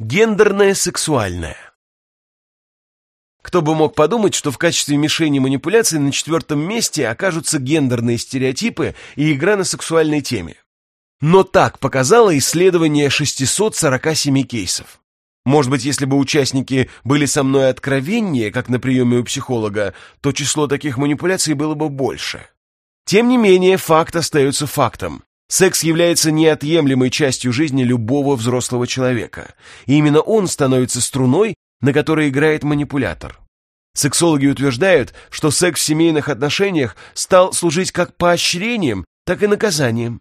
Гендерное сексуальное. Кто бы мог подумать, что в качестве мишени манипуляций на четвертом месте окажутся гендерные стереотипы и игра на сексуальной теме. Но так показало исследование 647 кейсов. Может быть, если бы участники были со мной откровеннее, как на приеме у психолога, то число таких манипуляций было бы больше. Тем не менее, факт остается фактом. Секс является неотъемлемой частью жизни любого взрослого человека, и именно он становится струной, на которой играет манипулятор. Сексологи утверждают, что секс в семейных отношениях стал служить как поощрением, так и наказанием.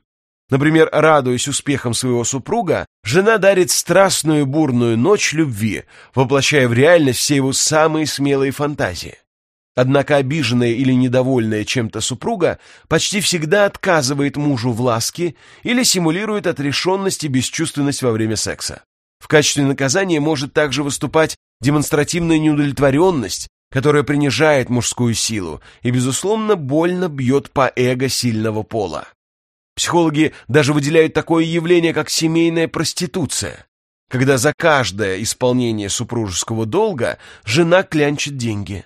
Например, радуясь успехам своего супруга, жена дарит страстную бурную ночь любви, воплощая в реальность все его самые смелые фантазии. Однако обиженная или недовольная чем-то супруга почти всегда отказывает мужу в ласке или симулирует отрешенность и бесчувственность во время секса. В качестве наказания может также выступать демонстративная неудовлетворенность, которая принижает мужскую силу и, безусловно, больно бьет по эго сильного пола. Психологи даже выделяют такое явление, как семейная проституция, когда за каждое исполнение супружеского долга жена клянчит деньги.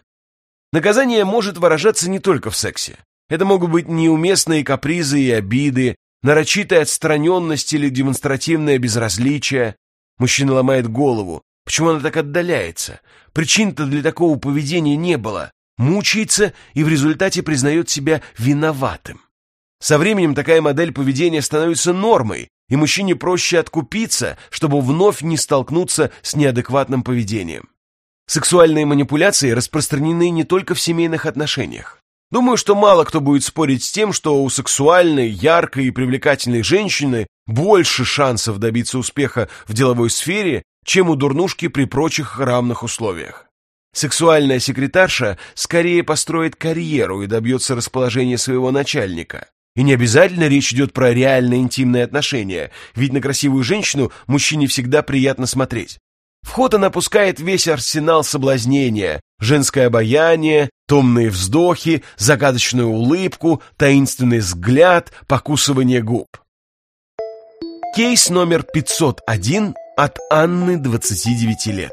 Наказание может выражаться не только в сексе. Это могут быть неуместные капризы и обиды, нарочитая отстраненность или демонстративное безразличие. Мужчина ломает голову. Почему она так отдаляется? Причин-то для такого поведения не было. Мучается и в результате признает себя виноватым. Со временем такая модель поведения становится нормой, и мужчине проще откупиться, чтобы вновь не столкнуться с неадекватным поведением. Сексуальные манипуляции распространены не только в семейных отношениях. Думаю, что мало кто будет спорить с тем, что у сексуальной, яркой и привлекательной женщины больше шансов добиться успеха в деловой сфере, чем у дурнушки при прочих равных условиях. Сексуальная секретарша скорее построит карьеру и добьется расположения своего начальника. И не обязательно речь идет про реальные интимные отношения, ведь на красивую женщину мужчине всегда приятно смотреть. В ход она пускает весь арсенал соблазнения, женское обаяние, томные вздохи, загадочную улыбку, таинственный взгляд, покусывание губ. Кейс номер 501 от Анны, 29 лет.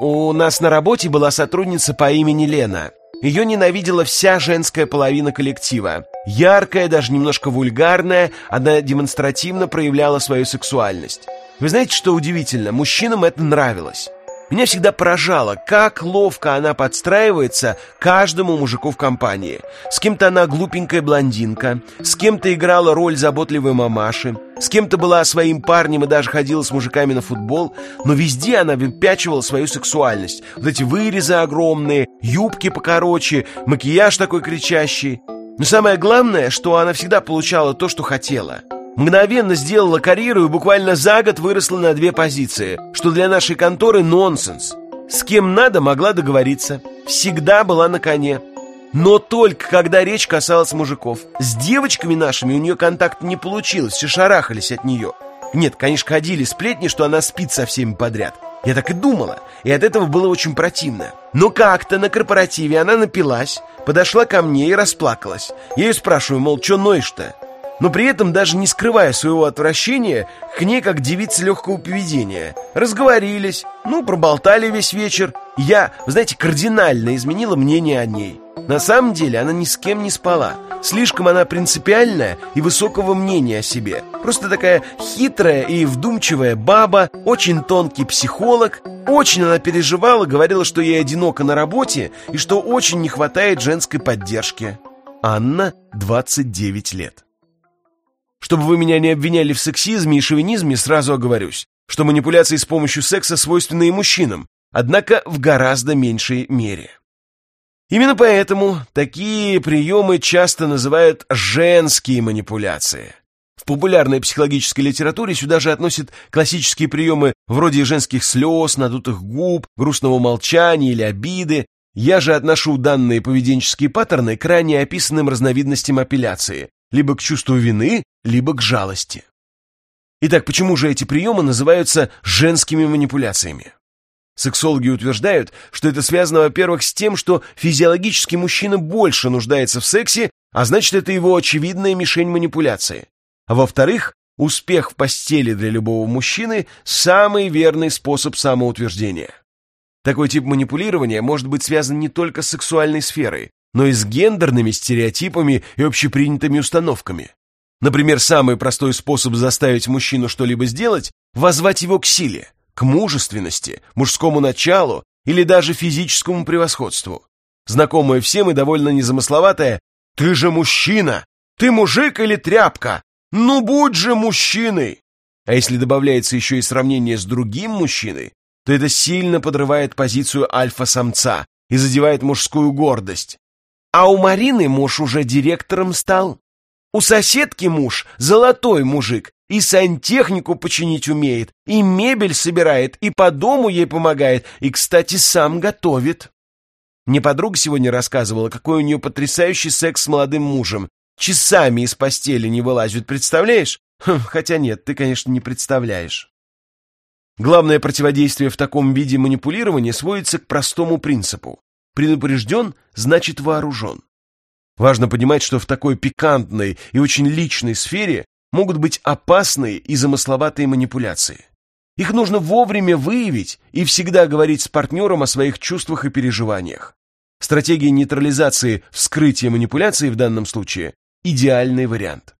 У нас на работе была сотрудница по имени Лена. Ее ненавидела вся женская половина коллектива. Яркая, даже немножко вульгарная, она демонстративно проявляла свою сексуальность. Вы знаете, что удивительно? Мужчинам это нравилось. Меня всегда поражало, как ловко она подстраивается каждому мужику в компании. С кем-то она глупенькая блондинка, с кем-то играла роль заботливой мамаши, с кем-то была своим парнем и даже ходила с мужиками на футбол, но везде она выпячивала свою сексуальность. Вот эти вырезы огромные, юбки покороче, макияж такой кричащий. Но самое главное, что она всегда получала то, что хотела – Мгновенно сделала карьеру и буквально за год выросла на две позиции, что для нашей конторы нонсенс. С кем надо, могла договориться. Всегда была на коне. Но только когда речь касалась мужиков. С девочками нашими у нее контакт не получилось, все шарахались от нее. Нет, конечно, ходили сплетни, что она спит со всеми подряд. Я так и думала, и от этого было очень противно. Но как-то на корпоративе она напилась, подошла ко мне и расплакалась. Я ее спрашиваю, мол, что ноешь-то? Но при этом даже не скрывая своего отвращения к ней как девице легкого поведения. Разговорились, ну, проболтали весь вечер. Я, знаете, кардинально изменила мнение о ней. На самом деле она ни с кем не спала. Слишком она принципиальная и высокого мнения о себе. Просто такая хитрая и вдумчивая баба, очень тонкий психолог. Очень она переживала, говорила, что ей одиноко на работе и что очень не хватает женской поддержки. Анна, 29 лет. Чтобы вы меня не обвиняли в сексизме и шовинизме, сразу оговорюсь, что манипуляции с помощью секса свойственны и мужчинам, однако в гораздо меньшей мере. Именно поэтому такие приемы часто называют женские манипуляции. В популярной психологической литературе сюда же относят классические приемы вроде женских слез, надутых губ, грустного молчания или обиды. Я же отношу данные поведенческие паттерны к ранее описанным разновидностям апелляции, либо к чувству вины, либо к жалости. Итак, почему же эти приемы называются женскими манипуляциями? Сексологи утверждают, что это связано, во-первых, с тем, что физиологически мужчина больше нуждается в сексе, а значит, это его очевидная мишень манипуляции. А во-вторых, Успех в постели для любого мужчины – самый верный способ самоутверждения. Такой тип манипулирования может быть связан не только с сексуальной сферой, но и с гендерными стереотипами и общепринятыми установками. Например, самый простой способ заставить мужчину что-либо сделать – возвать его к силе, к мужественности, мужскому началу или даже физическому превосходству. Знакомое всем и довольно незамысловатое «Ты же мужчина! Ты мужик или тряпка? Ну будь же мужчиной!» А если добавляется еще и сравнение с другим мужчиной, то это сильно подрывает позицию альфа-самца и задевает мужскую гордость. А у Марины муж уже директором стал. У соседки муж золотой мужик, и сантехнику починить умеет, и мебель собирает, и по дому ей помогает, и, кстати, сам готовит. Мне подруга сегодня рассказывала, какой у нее потрясающий секс с молодым мужем. Часами из постели не вылазит, представляешь? Хм, хотя нет, ты, конечно, не представляешь. Главное противодействие в таком виде манипулирования сводится к простому принципу. Предупрежден – значит вооружен. Важно понимать, что в такой пикантной и очень личной сфере могут быть опасные и замысловатые манипуляции. Их нужно вовремя выявить и всегда говорить с партнером о своих чувствах и переживаниях. Стратегия нейтрализации вскрытия манипуляции в данном случае – идеальный вариант.